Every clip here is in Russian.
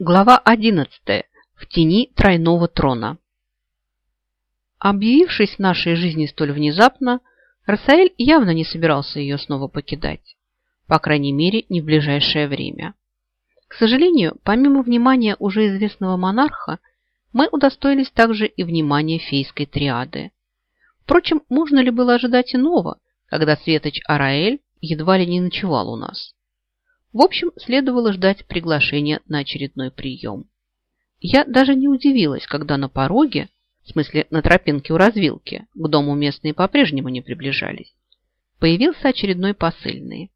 Глава 11. В тени тройного трона. Объявившись в нашей жизни столь внезапно, Рафаэль явно не собирался ее снова покидать. По крайней мере, не в ближайшее время. К сожалению, помимо внимания уже известного монарха, мы удостоились также и внимания фейской триады. Впрочем, можно ли было ожидать иного, когда Светоч Араэль едва ли не ночевал у нас? В общем, следовало ждать приглашения на очередной прием. Я даже не удивилась, когда на пороге, в смысле на тропинке у развилки, к дому местные по-прежнему не приближались, появился очередной посыльный.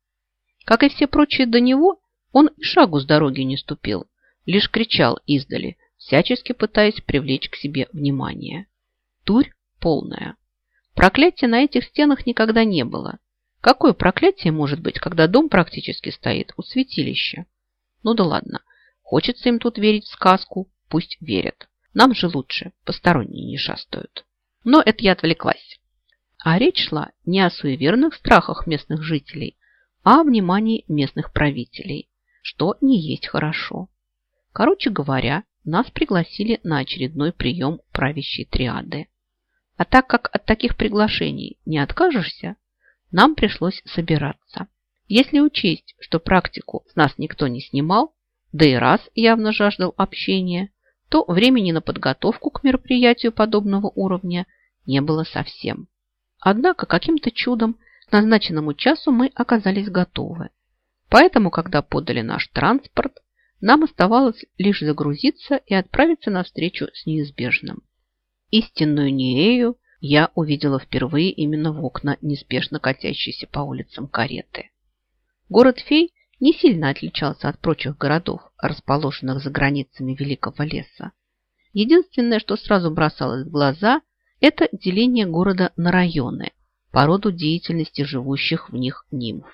Как и все прочие до него, он и шагу с дороги не ступил, лишь кричал издали, всячески пытаясь привлечь к себе внимание. Турь полная. Проклятия на этих стенах никогда не было, Какое проклятие может быть, когда дом практически стоит у святилища? Ну да ладно, хочется им тут верить в сказку, пусть верят. Нам же лучше, посторонние не шастают. Но это я отвлеклась. А речь шла не о суеверных страхах местных жителей, а о внимании местных правителей, что не есть хорошо. Короче говоря, нас пригласили на очередной прием правящей триады. А так как от таких приглашений не откажешься, нам пришлось собираться. Если учесть, что практику с нас никто не снимал, да и раз явно жаждал общения, то времени на подготовку к мероприятию подобного уровня не было совсем. Однако каким-то чудом к назначенному часу мы оказались готовы. Поэтому, когда подали наш транспорт, нам оставалось лишь загрузиться и отправиться на встречу с неизбежным. Истинную Нерею я увидела впервые именно в окна неспешно катящейся по улицам кареты. Город фей не сильно отличался от прочих городов, расположенных за границами Великого леса. Единственное, что сразу бросалось в глаза, это деление города на районы по роду деятельности живущих в них нимф.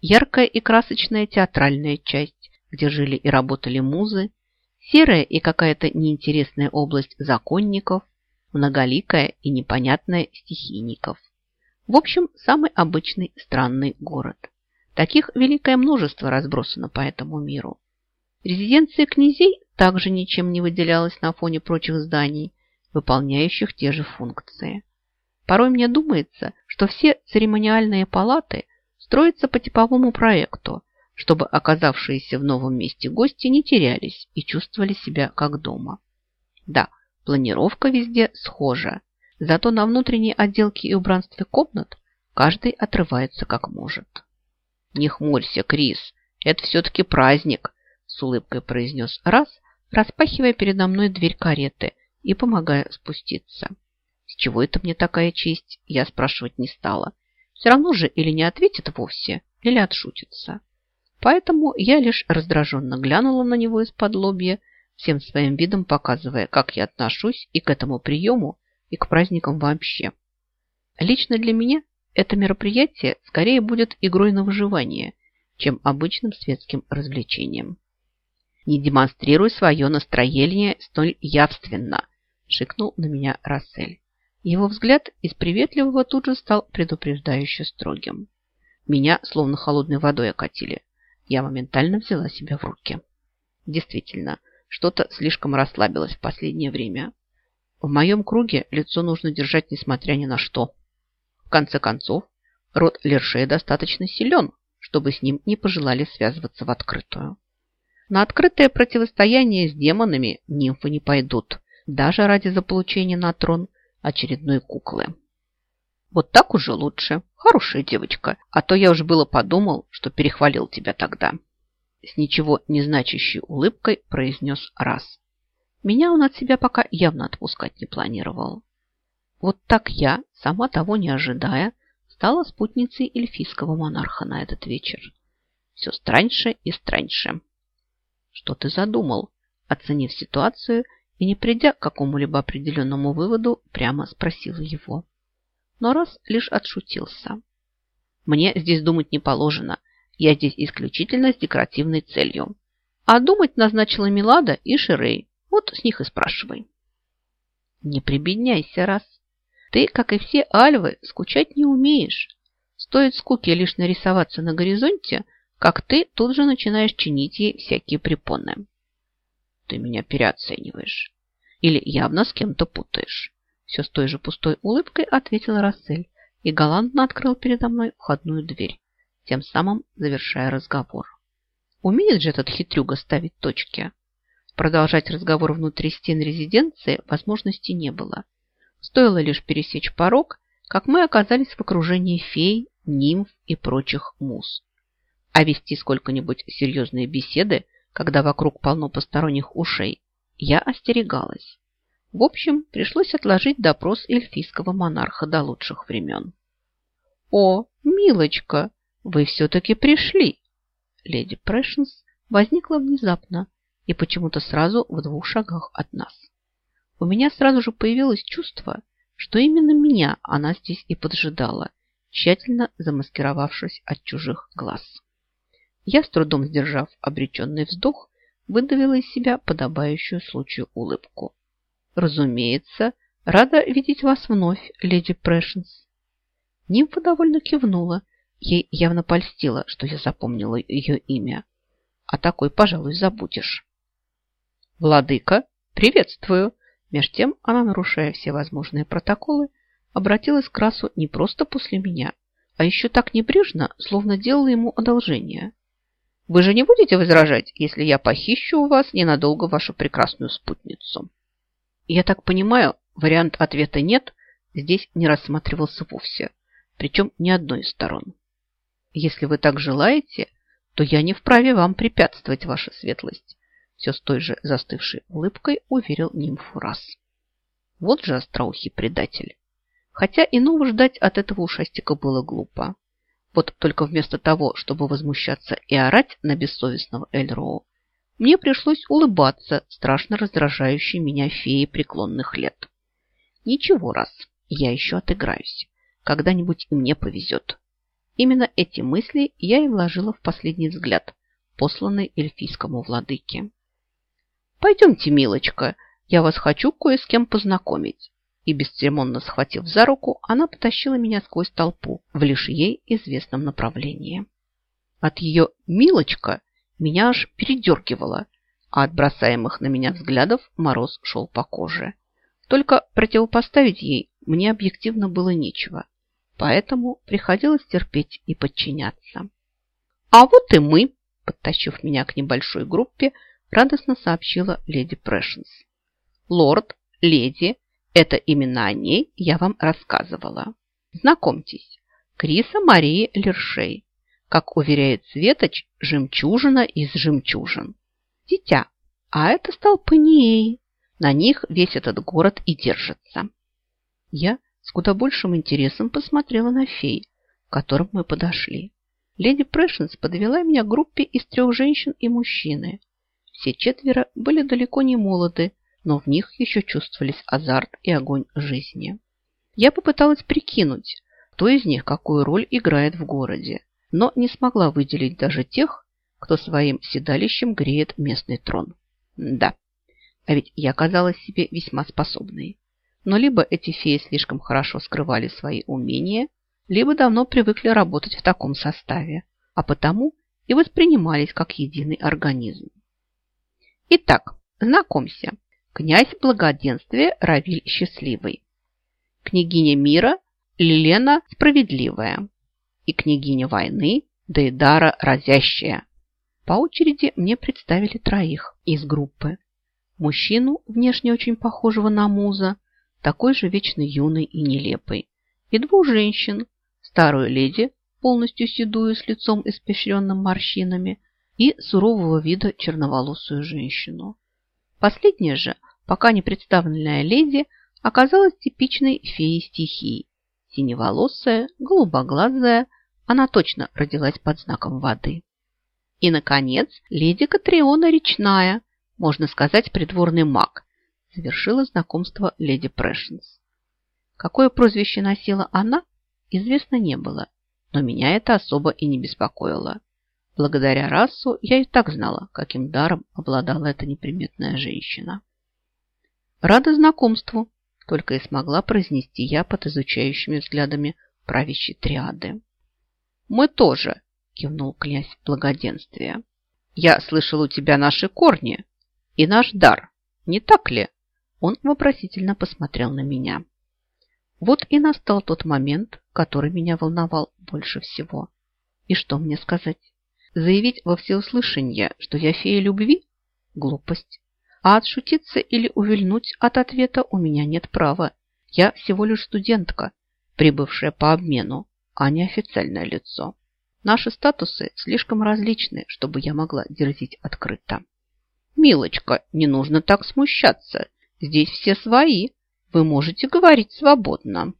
Яркая и красочная театральная часть, где жили и работали музы, серая и какая-то неинтересная область законников – многоликая и непонятная стихийников. В общем, самый обычный странный город. Таких великое множество разбросано по этому миру. Резиденция князей также ничем не выделялась на фоне прочих зданий, выполняющих те же функции. Порой мне думается, что все церемониальные палаты строятся по типовому проекту, чтобы оказавшиеся в новом месте гости не терялись и чувствовали себя как дома. Да, Планировка везде схожа. Зато на внутренней отделке и убранстве комнат каждый отрывается как может. «Не хмурься, Крис, это все-таки праздник», с улыбкой произнес раз, распахивая передо мной дверь кареты и помогая спуститься. С чего это мне такая честь, я спрашивать не стала. Все равно же или не ответит вовсе, или отшутится. Поэтому я лишь раздраженно глянула на него из-под лобья всем своим видом показывая, как я отношусь и к этому приему, и к праздникам вообще. Лично для меня это мероприятие скорее будет игрой на выживание, чем обычным светским развлечением. «Не демонстрируй свое настроение столь явственно», – шикнул на меня Рассель. Его взгляд из приветливого тут же стал предупреждающе строгим. Меня словно холодной водой окатили. Я моментально взяла себя в руки. Действительно, что-то слишком расслабилось в последнее время. В моем круге лицо нужно держать несмотря ни на что. В конце концов, род Лершея достаточно силен, чтобы с ним не пожелали связываться в открытую. На открытое противостояние с демонами нимфы не пойдут, даже ради заполучения на трон очередной куклы. Вот так уже лучше. Хорошая девочка. А то я уж было подумал, что перехвалил тебя тогда с ничего не значащей улыбкой произнес раз. Меня он от себя пока явно отпускать не планировал. Вот так я, сама того не ожидая, стала спутницей эльфийского монарха на этот вечер. Все страньше и страньше. Что ты задумал? Оценив ситуацию и не придя к какому-либо определенному выводу, прямо спросила его. Но раз лишь отшутился. Мне здесь думать не положено. Я здесь исключительно с декоративной целью. А думать назначила Милада и Ширей. Вот с них и спрашивай. Не прибедняйся, раз. Ты, как и все альвы, скучать не умеешь. Стоит скуке лишь нарисоваться на горизонте, как ты тут же начинаешь чинить ей всякие препоны. Ты меня переоцениваешь. Или явно с кем-то путаешь. Все с той же пустой улыбкой ответил Рассель и галантно открыл передо мной входную дверь, тем самым завершая разговор. Умеет же этот хитрюга ставить точки. Продолжать разговор внутри стен резиденции возможности не было. Стоило лишь пересечь порог, как мы оказались в окружении фей, нимф и прочих муз. А вести сколько-нибудь серьезные беседы, когда вокруг полно посторонних ушей, я остерегалась. В общем, пришлось отложить допрос эльфийского монарха до лучших времен. «О, милочка, вы все-таки пришли!» Леди Прэшенс возникла внезапно и почему-то сразу в двух шагах от нас. У меня сразу же появилось чувство, что именно меня она здесь и поджидала, тщательно замаскировавшись от чужих глаз. Я, с трудом сдержав обреченный вздох, выдавила из себя подобающую случаю улыбку. «Разумеется, рада видеть вас вновь, леди Прэшенс». Нимфа довольно кивнула. Ей явно польстило, что я запомнила ее имя. А такой, пожалуй, забудешь. «Владыка, приветствую!» Меж тем она, нарушая все возможные протоколы, обратилась к Расу не просто после меня, а еще так небрежно, словно делала ему одолжение. Вы же не будете возражать, если я похищу у вас ненадолго вашу прекрасную спутницу? Я так понимаю, вариант ответа «нет» здесь не рассматривался вовсе, причем ни одной из сторон. Если вы так желаете, то я не вправе вам препятствовать, ваша светлость. Все с той же застывшей улыбкой уверил нимфу раз. Вот же остроухий предатель. Хотя иного ждать от этого ушастика было глупо. Вот только вместо того, чтобы возмущаться и орать на бессовестного Эльроу, мне пришлось улыбаться страшно раздражающей меня феи преклонных лет. Ничего раз, я еще отыграюсь. Когда-нибудь и мне повезет. Именно эти мысли я и вложила в последний взгляд, посланный эльфийскому владыке. «Пойдемте, милочка, я вас хочу кое с кем познакомить и, бесцеремонно схватив за руку, она потащила меня сквозь толпу в лишь ей известном направлении. От ее «милочка» меня аж передергивало, а от бросаемых на меня взглядов мороз шел по коже. Только противопоставить ей мне объективно было нечего, поэтому приходилось терпеть и подчиняться. «А вот и мы!» Подтащив меня к небольшой группе, радостно сообщила леди Прэшенс. «Лорд, леди это именно о ней я вам рассказывала. Знакомьтесь, Криса Мария Лершей. Как уверяет Светоч, жемчужина из жемчужин. Дитя, а это столпы На них весь этот город и держится. Я с куда большим интересом посмотрела на фей, к которым мы подошли. Леди Прэшенс подвела меня к группе из трех женщин и мужчины. Все четверо были далеко не молоды, но в них еще чувствовались азарт и огонь жизни. Я попыталась прикинуть, кто из них какую роль играет в городе, но не смогла выделить даже тех, кто своим седалищем греет местный трон. Да, а ведь я казалась себе весьма способной. Но либо эти феи слишком хорошо скрывали свои умения, либо давно привыкли работать в таком составе, а потому и воспринимались как единый организм. Итак, знакомься, князь благоденствия Равиль Счастливый, княгиня мира Лилена Справедливая и княгиня войны Дейдара Разящая. По очереди мне представили троих из группы. Мужчину, внешне очень похожего на муза, такой же вечно юный и нелепый, и двух женщин, старую леди, полностью седую с лицом испещренным морщинами, и сурового вида черноволосую женщину. Последняя же пока не представленная леди оказалась типичной феей стихии. Синеволосая, голубоглазая, она точно родилась под знаком воды. И, наконец, леди Катриона Речная, можно сказать, придворный маг, совершила знакомство леди Прэшенс. Какое прозвище носила она, известно не было, но меня это особо и не беспокоило. Благодаря расу я и так знала, каким даром обладала эта неприметная женщина. Рада знакомству, только и смогла произнести я под изучающими взглядами правящей триады. Мы тоже, кивнул князь благоденствия. Я слышал у тебя наши корни. и наш дар, не так ли?» Он вопросительно посмотрел на меня. Вот и настал тот момент, который меня волновал больше всего. И что мне сказать? Заявить во всеуслышание, что я фея любви? Глупость. А отшутиться или увильнуть от ответа у меня нет права. Я всего лишь студентка, прибывшая по обмену, а не официальное лицо. Наши статусы слишком различны, чтобы я могла дерзить открыто. «Милочка, не нужно так смущаться. Здесь все свои. Вы можете говорить свободно».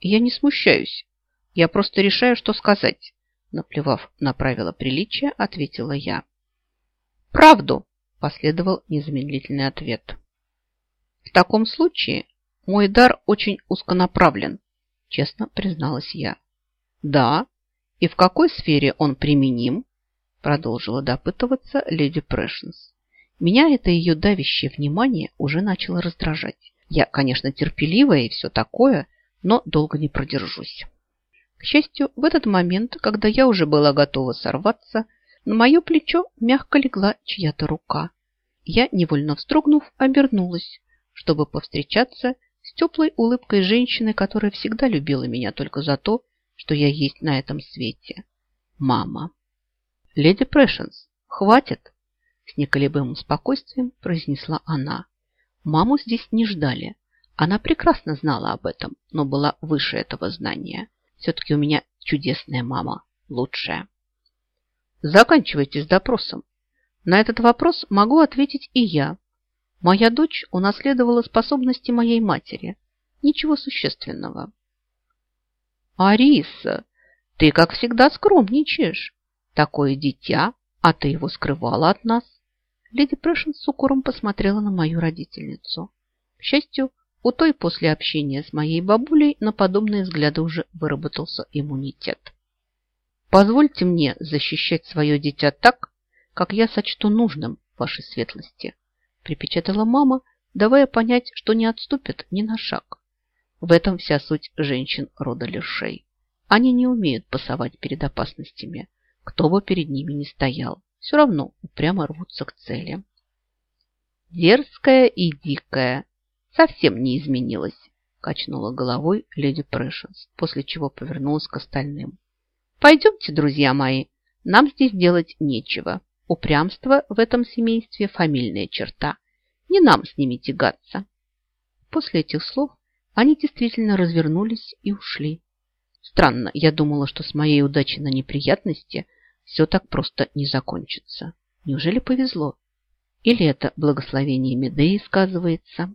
«Я не смущаюсь. Я просто решаю, что сказать», наплевав на правила приличия, ответила я. «Правду!» – последовал незамедлительный ответ. «В таком случае мой дар очень узконаправлен», – честно призналась я. «Да? И в какой сфере он применим?» – продолжила допытываться леди Прэшенс. Меня это ее давящее внимание уже начало раздражать. Я, конечно, терпеливая и все такое, но долго не продержусь. К счастью, в этот момент, когда я уже была готова сорваться, на мое плечо мягко легла чья-то рука. Я, невольно вздрогнув, обернулась, чтобы повстречаться с теплой улыбкой женщины, которая всегда любила меня только за то, что я есть на этом свете. Мама. «Леди Прэшенс, хватит!» С неколебимым спокойствием произнесла она. Маму здесь не ждали. Она прекрасно знала об этом, но была выше этого знания. Все-таки у меня чудесная мама, лучшая. Заканчивайте с допросом. На этот вопрос могу ответить и я. Моя дочь унаследовала способности моей матери. Ничего существенного. Ариса, ты, как всегда, скромничаешь. Такое дитя, а ты его скрывала от нас. Леди Прэшен с укором посмотрела на мою родительницу. К счастью, у той после общения с моей бабулей на подобные взгляды уже выработался иммунитет. Позвольте мне защищать свое дитя так, как я сочту нужным вашей светлости, припечатала мама, давая понять, что не отступит ни на шаг. В этом вся суть женщин рода лишей. Они не умеют пасовать перед опасностями, кто бы перед ними ни стоял. Все равно упрямо рвутся к цели. Дерзкая и дикая, совсем не изменилась, качнула головой леди Прэшенс, после чего повернулась к остальным. Пойдемте, друзья мои, нам здесь делать нечего. Упрямство в этом семействе фамильная черта. Не нам с ними тягаться. После этих слов они действительно развернулись и ушли. Странно, я думала, что с моей удачей на неприятности все так просто не закончится. Неужели повезло? Или это благословение Медеи сказывается?